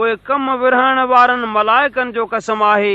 پوءِ ڪم ورهڻ وارن ملائڪن جو قسم آهي.